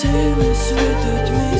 Ty mi swetet mi